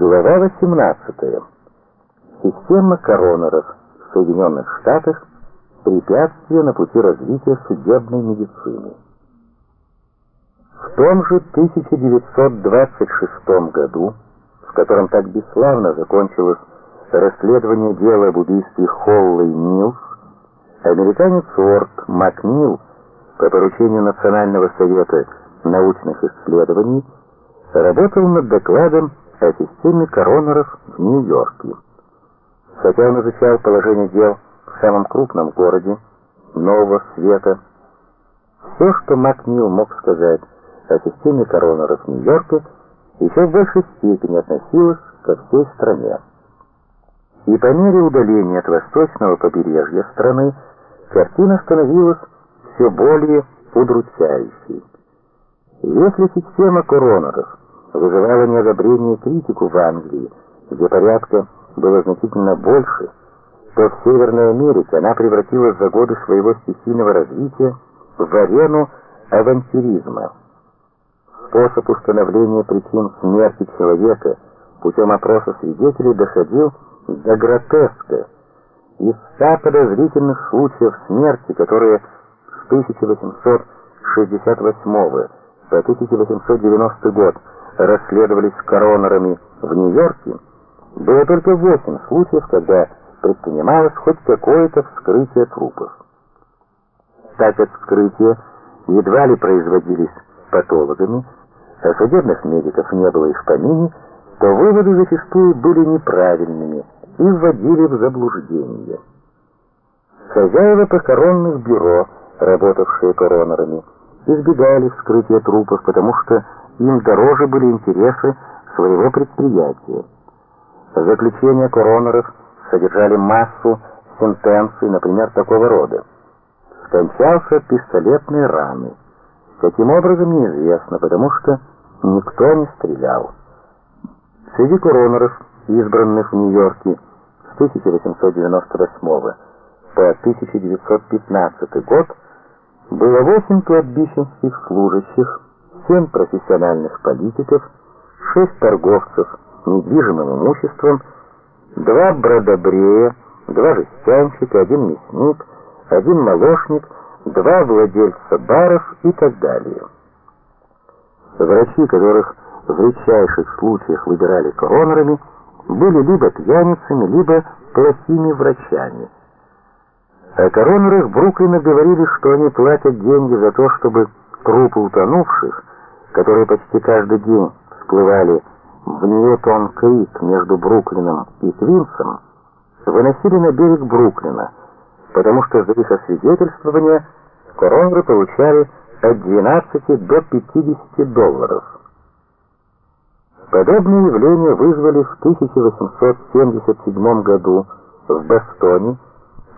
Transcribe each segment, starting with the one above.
Глава 18. Система коронеров в Соединенных Штатах препятствие на пути развития судебной медицины. В том же 1926 году, в котором так бесславно закончилось расследование дела об убийстве Холла и Милс, американец Уорд Макнил по поручению Национального совета научных исследований работал над докладом о системе коронеров в Нью-Йорке. Хотя он изучал положение дел в самом крупном городе Нового Света, все, что Макнил мог сказать о системе коронеров Нью-Йорка, еще в большей степени относилось ко всей стране. И по мере удаления от восточного побережья страны картина становилась все более удручающей. Если система коронеров вызывала неодобрение и критику в Англии, где порядка было значительно больше, то в Северной Америке она превратилась за годы своего стихийного развития в арену авантюризма. Способ установления причин смерти человека путем опроса свидетелей доходил до гротеска. Из ста подозрительных случаев смерти, которые с 1868 по 1890 год расследовались коронерами в Нью-Йорке, было только восемь случаев, когда предпринималось хоть какое-то вскрытие трупов. Так как вскрытия едва ли производились патологами, а судебных медиков не было и в помине, то выводы зачастую были неправильными и вводили в заблуждение. Хозяева похоронных бюро, работавшие коронерами, избегали вскрытия трупов, потому что им дороже были интересы своего предприятия. Заключения коронеров содержали массу сентенций, например, такого рода. Скончался от пистолетной раны. Каким образом, неизвестно, потому что никто не стрелял. Среди коронеров, избранных в Нью-Йорке с 1898 по 1915 год, было 8 кладбищенских служащих, 7 профессиональных политиков, 6 торговцев недвижимым имуществом, 2 бродобрея, 2 жестянщика, 1 мясник, 1 молочник, 2 владельца баров и так далее. Врачи, которых в редчайших случаях выбирали коронерами, были либо пьяницами, либо плохими врачами. О коронерах Бруклина говорили, что они платят деньги за то, чтобы трупы утонувших которые почти каждый день всплывали в Ньютон-Крик между Бруклином и Квинсом, выносили на берег Бруклина, потому что за их освидетельствование коронеры получали от 12 до 50 долларов. Подобные явления вызвали в 1877 году в Бостоне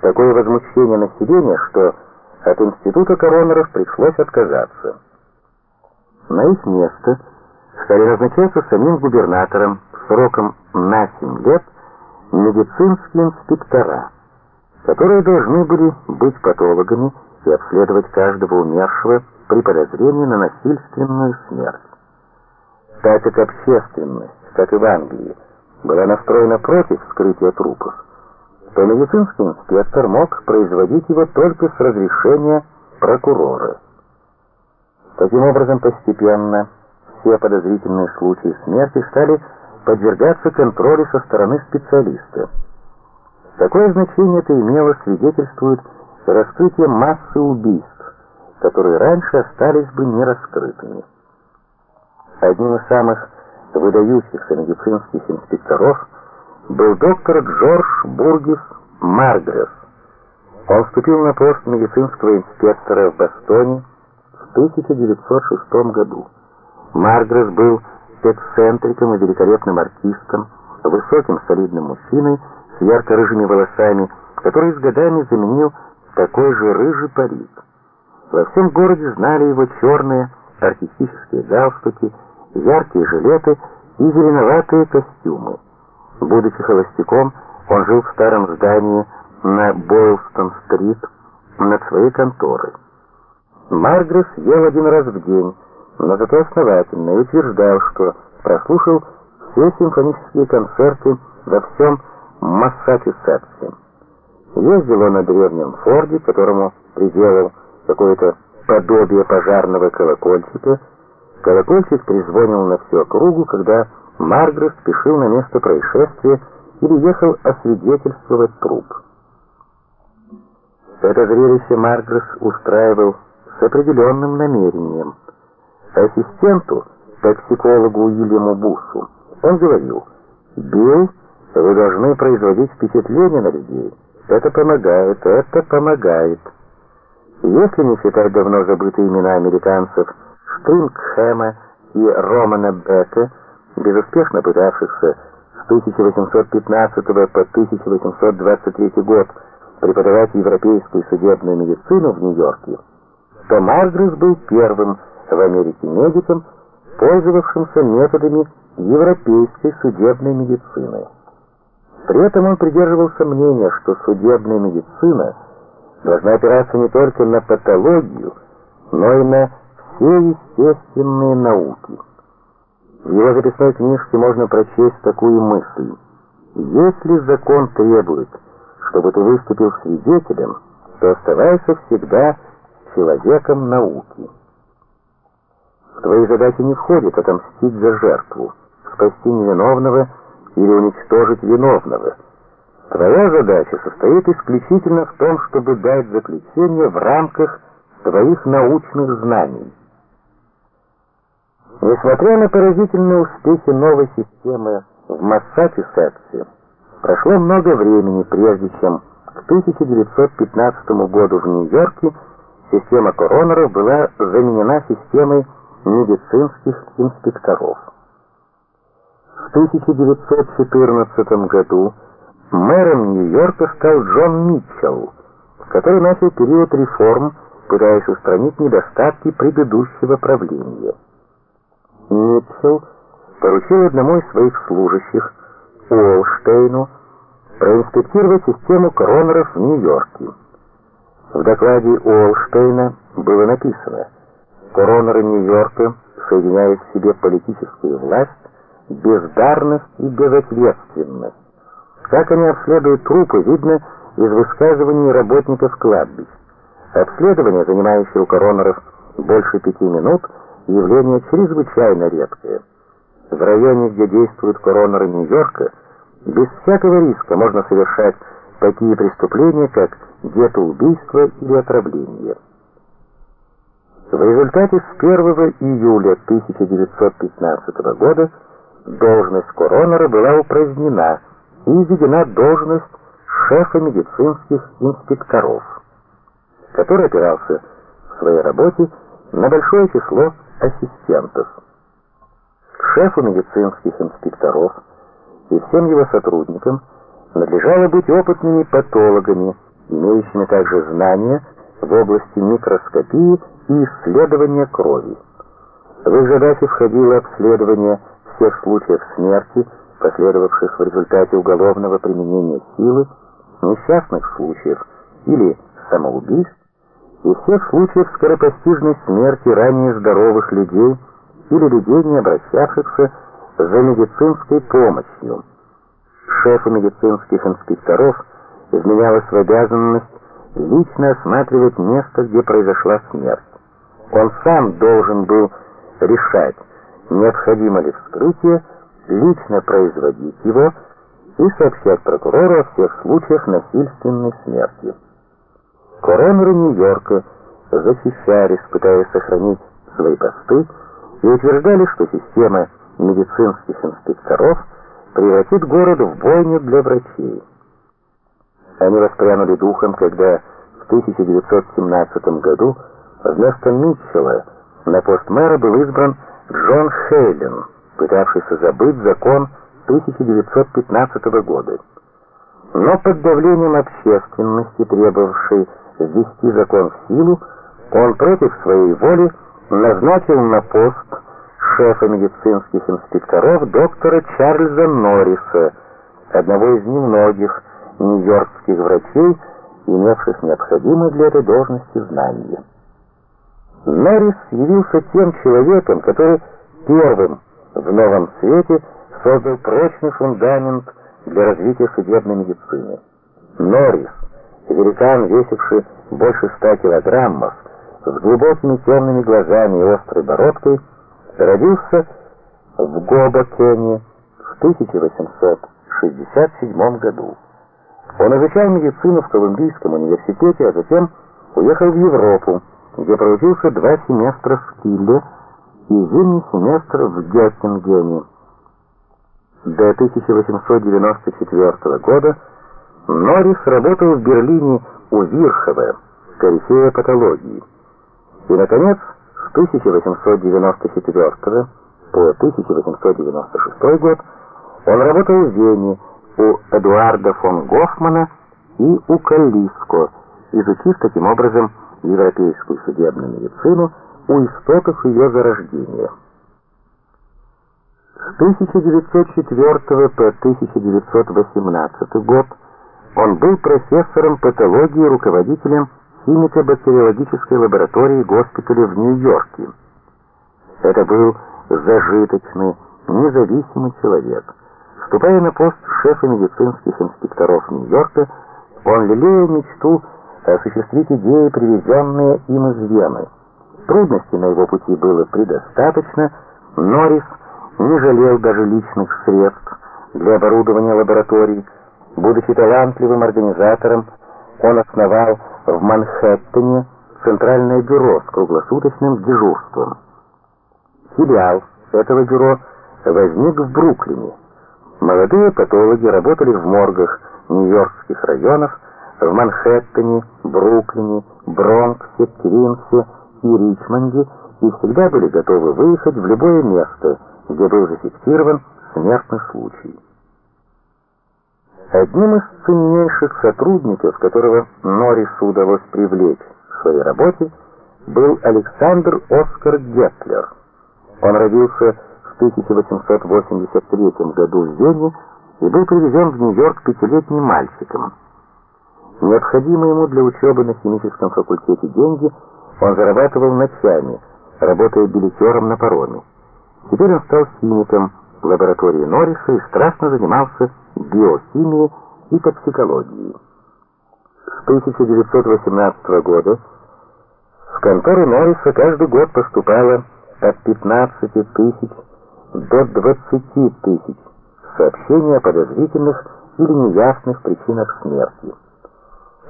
такое возмущение населения, что от института коронеров пришлось отказаться. На их место стали назначаться самим губернатором сроком на 7 лет медицинские инспектора, которые должны были быть патологами и обследовать каждого умершего при подозрении на насильственную смерть. Так как общественность, как и в Англии, была настроена против вскрытия трупов, то медицинский инспектор мог производить его только с разрешения прокурора. Таким образом, постепенно все подозрительные случаи смерти стали подвергаться контролю со стороны специалиста. Такое значение это имело свидетельствует раскрытие массы убийств, которые раньше остались бы нераскрытыми. Одним из самых выдающихся медицинских инспекторов был доктор Джордж Бургис Маргресс. Он вступил на пост медицинского инспектора в Бостоне 1906 году. Маргресс был эксцентриком и великолепным артистом, высоким солидным мужчиной с ярко-рыжими волосами, который с годами заменил такой же рыжий парик. Во всем городе знали его черные артистические галстуки, яркие жилеты и зеленоватые костюмы. Будучи холостяком, он жил в старом здании на Бойлстон-стрит над своей конторой. Маргресс ел один раз в день, но зато основательно и утверждал, что прослушал все симфонические концерты во всем Массачусетсе. Ездил он на древнем Форде, которому приделал какое-то подобие пожарного колокольчика. Колокольчик трезвонил на всю округу, когда Маргресс спешил на место происшествия или ехал освидетельствовать труп. Это зрелище Маргресс устраивал с определенным намерением. Ассистенту, токсикологу Уильяму Бусу, он говорил, «Билл, вы должны производить впечатление на людей. Это помогает, это помогает». Если не считать давно забытые имена американцев Штрингхэма и Романа Бека, безуспешно пытавшихся с 1815 по 1823 год преподавать европейскую судебную медицину в Нью-Йорке, то Маргресс был первым в Америке медиком, пользовавшимся методами европейской судебной медицины. При этом он придерживался мнения, что судебная медицина должна опираться не только на патологию, но и на все естественные науки. В его записной книжке можно прочесть такую мысль. Если закон требует, чтобы ты выступил свидетелем, то оставайся всегда человеком науки. В твои задачи не входит отомстить за жертву, спасти невиновного или уничтожить виновного. Твоя задача состоит исключительно в том, чтобы дать заключение в рамках твоих научных знаний. Несмотря на поразительные успехи новой системы в Массачусетсе, прошло много времени, прежде чем к 1915 году в Нью-Йорке система коронеров была заменена системой медицинских инспекторов. В 1914 году мэром Нью-Йорка стал Джон Митчелл, который начал период реформ, пытаясь устранить недостатки предыдущего правления. Митчелл поручил одному из своих служащих, Уолштейну, проинспектировать систему коронеров в Нью-Йорке. В докладе Уолштейна было написано «Коронеры Нью-Йорка соединяют в себе политическую власть, бездарность и безответственность. Как они обследуют трупы, видно из высказываний работников кладбищ. Обследование, занимающее у коронеров больше пяти минут, явление чрезвычайно редкое. В районе, где действуют коронеры Нью-Йорка, без всякого риска можно совершать такие преступления, как детоубийство или отравление. В результате с 1 июля 1915 года должность коронера была упразднена и введена должность шефа медицинских инспекторов, который опирался в своей работе на большое число ассистентов. Шефу медицинских инспекторов и всем его сотрудникам надлежало быть опытными патологами, имеющими также знания в области микроскопии и исследования крови. В их задачи входило обследование всех случаев смерти, последовавших в результате уголовного применения силы, несчастных случаев или самоубийств, и всех случаев скоропостижной смерти ранее здоровых людей или людей, не обращавшихся за медицинской помощью. Шефу медицинских инспекторов изменялась в обязанность лично осматривать место, где произошла смерть. Он сам должен был решать, необходимо ли вскрытие, лично производить его и сообщать прокурору о всех случаях насильственной смерти. Коронеры Нью-Йорка защищались, пытаясь сохранить свои посты, и утверждали, что система медицинских инспекторов превратит город в бойню для врачей. Они воспрянули духом, когда в 1917 году вместо Митчелла на пост мэра был избран Джон Хейлен, пытавшийся забыть закон 1915 года. Но под давлением общественности, требовавшей ввести закон в силу, он против своей воли назначил на пост шефа медицинских инспекторов доктора Чарльза Норриса, одного из немногих нью-йоркских врачей, имевших необходимые для этой должности знания. Норрис явился тем человеком, который первым в новом свете создал прочный фундамент для развития судебной медицины. Норрис, великан, весивший больше ста килограммов, с глубокими темными глазами и острой бородкой, родился в Гобокене в 1867 году. Он изучал медицину в Колумбийском университете, а затем уехал в Европу, где проучился два семестра в Килле и зимний семестр в Геттингене. До 1894 года Норрис работал в Берлине у Вирхова, корифея патологии. И, наконец, с 1894 по 1896 год он работал в Вене у Эдуарда фон Гофмана и у Каллиско, изучив таким образом европейскую судебную медицину у истоков ее зарождения. С 1904 по 1918 год он был профессором патологии и руководителем химико-бактериологической лаборатории госпиталя в Нью-Йорке. Это был зажиточный, независимый человек. Вступая на пост шефа медицинских инспекторов Нью-Йорка, он лелеял мечту осуществить идеи, привезенные им из Вены. Трудностей на его пути было предостаточно, Норрис не жалел даже личных средств для оборудования лабораторий. Будучи талантливым организатором, он основал в Манхэттене Центральное бюро с круглосуточным дежурством. Филиал этого бюро возник в Бруклине. Молодые патологи работали в моргах нью-йоркских районов, в Манхэттене, Бруклине, Бронксе, Квинсе и Ричмонде и всегда были готовы выехать в любое место, где был зафиксирован смертный случай. Одним из ценнейших сотрудников, которого Норрису удалось привлечь в своей работе, был Александр Оскар Гетлер. Он родился в 1883 году в Вене и был привезен в Нью-Йорк пятилетним мальчиком. Необходимые ему для учебы на химическом факультете деньги он зарабатывал ночами, работая билетером на пароме. Теперь он стал химиком в лаборатории Норриса и страстно занимался биохимией и токсикологией. С 1918 года в контору Норриса каждый год поступало от 15 тысяч до 20 тысяч сообщений о подозрительных или неясных причинах смерти.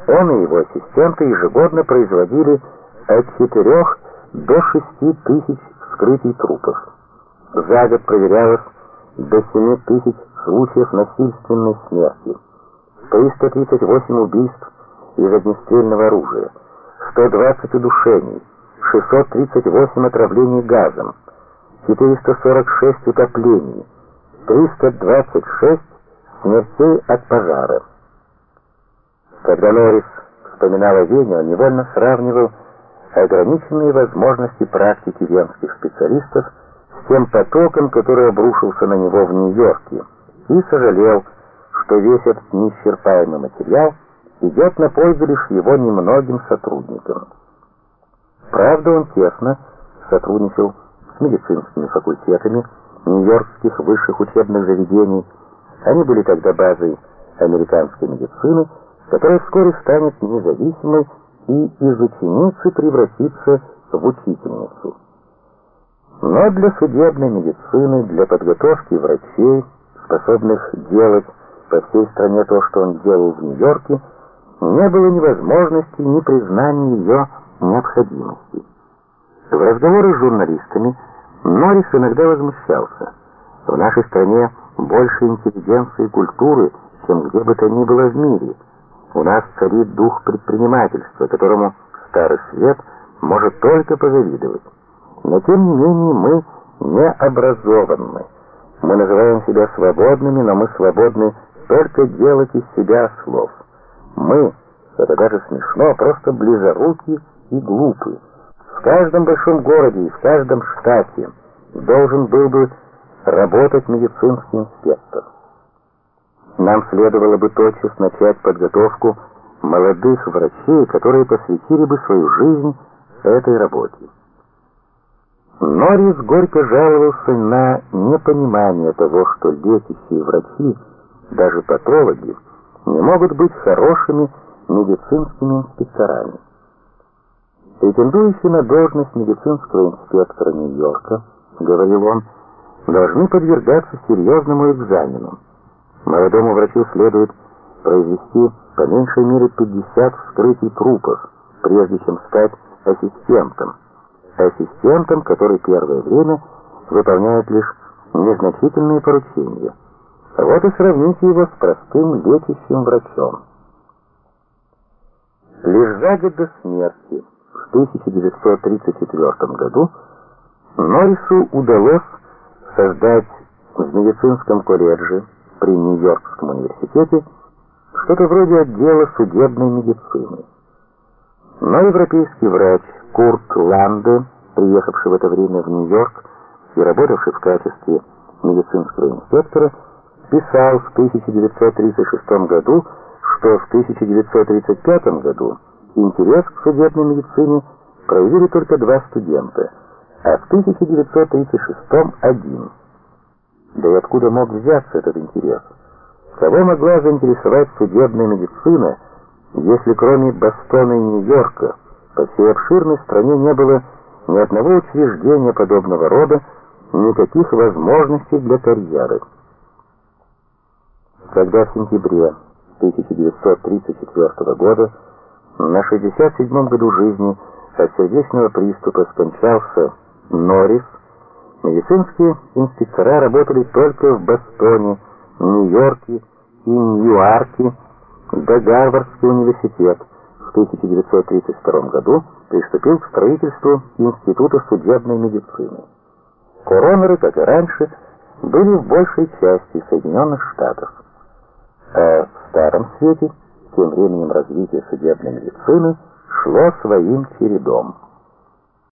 Он и его ассистенты ежегодно производили от 4 до 6 тысяч вскрытий трупов. За год проверялось до 7 тысяч случаев насильственной смерти, 338 убийств из огнестрельного оружия, 120 удушений, 638 отравлений газом, 446 утоплений, 326 смертей от пожара. Когда Норрис вспоминал о Вене, он невольно сравнивал ограниченные возможности практики венских специалистов тем потоком, который обрушился на него в Нью-Йорке, и сожалел, что весь этот неисчерпаемый материал идет на пользу лишь его немногим сотрудникам. Правда, он тесно сотрудничал с медицинскими факультетами нью-йоркских высших учебных заведений. Они были тогда базой американской медицины, которая вскоре станет независимой и из ученицы превратится в учительницу. Но для судебной медицины, для подготовки врачей, способных делать по всей стране то, что он делал в Нью-Йорке, не было ни возможности, ни признания ее необходимости. В разговоре с журналистами Норрис иногда возмущался. В нашей стране больше интеллигенции и культуры, чем где бы то ни было в мире. У нас царит дух предпринимательства, которому старый свет может только позавидовать. Но тем не менее мы не образованы. Мы называем себя свободными, но мы свободны только делать из себя слов. Мы, это даже смешно, просто близоруки и глупы. В каждом большом городе и в каждом штате должен был бы работать медицинский инспектор. Нам следовало бы тотчас начать подготовку молодых врачей, которые посвятили бы свою жизнь этой работе. Норрис горько жаловался на непонимание того, что лечащие врачи, даже патологи, не могут быть хорошими медицинскими инспекторами. Претендующие на должность медицинского инспектора Нью-Йорка, говорил он, должны подвергаться серьезному экзамену. Молодому врачу следует произвести по меньшей мере 50 вскрытий трупов, прежде чем стать ассистентом. Ассистентом, который первое время выполняет лишь незначительные поручения. Вот и сравните его с простым лечащим врачом. Лишь за год до смерти, в 1934 году, Норрису удалось создать в медицинском колледже при Нью-Йоркском университете что-то вроде отдела судебной медицины. Но европейский врач Курт Ланде, приехавший в это время в Нью-Йорк и работавший в качестве медицинского инспектора, писал в 1936 году, что в 1935 году интерес к судебной медицине проявили только два студента, а в 1936 один. Да и откуда мог взяться этот интерес? Кого могла заинтересовать судебная медицина, если кроме Бостона и Нью-Йорка по всей обширной стране не было ни одного учреждения подобного рода, никаких возможностей для карьеры? Когда в сентябре 1934 года на 67-м году жизни от сердечного приступа скончался Норрис, медицинские инспектора работали только в Бостоне, Нью-Йорке и Ньюарке, да Гарвардский университет 1932 году приступил к строительству Института судебной медицины. Коронеры, как и раньше, были в большей части Соединенных Штатов. А в Старом Свете тем временем развитие судебной медицины шло своим чередом.